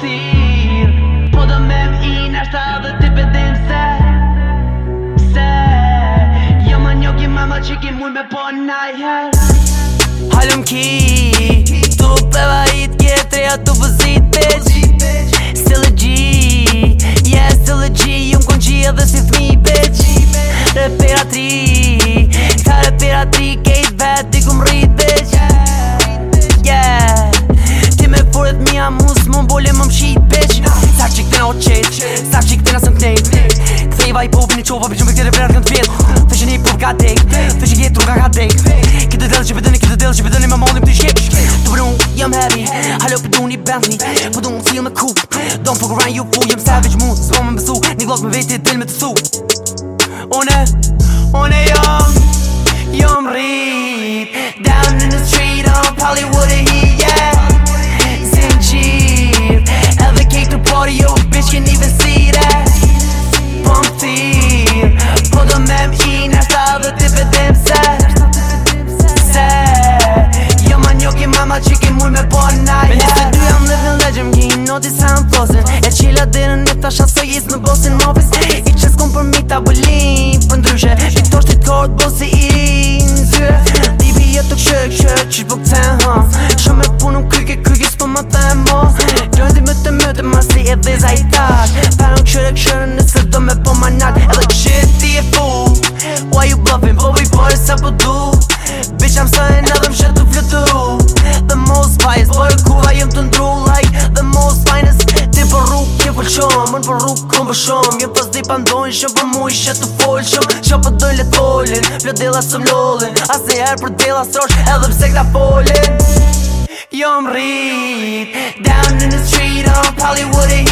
Po dëmem ina shta dhe t'i se Se Jo më njoki mamë dhe qikin muj me pona i her Halum ki Tu përbajit kjetër e atu vëzit Përgj gji Ja se gji Unë kënë gji edhe si thmi Përgj Repera tri Ta repera tri ke një Bentley Po du më feel me cool Don't po fuck around you fool Jem savage mood Së po më besu Një glock me veti dhe me të dhe dhe dhe dhe dhe di sa më pozër E qila dhe në të shatë së jizë në bosin më I qësë kom për mi të abullim për ndryshe I të shtit kohët bosi i në zyre Dibi bi e të kshë e kshë e qitë ha Shumë e punëm në kryke kryke së për më të e mo Gjëndi më të më të si e dhe za i tash e kshë e në së do me për po edhe natë për qëmë Në për rrugë këmë për shëmë Jënë pas di pandojnë shëmë për mu ishe të folë shëmë Që për dojnë le tollin Për dela së mlollin Asë herë për së srosh Edhe pse këta folin Jo më rrit Down in the street I don't probably would